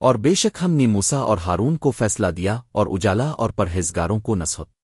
اور بے شک ہم نے موسا اور ہارون کو فیصلہ دیا اور اجالا اور پرہیزگاروں کو نصحت۔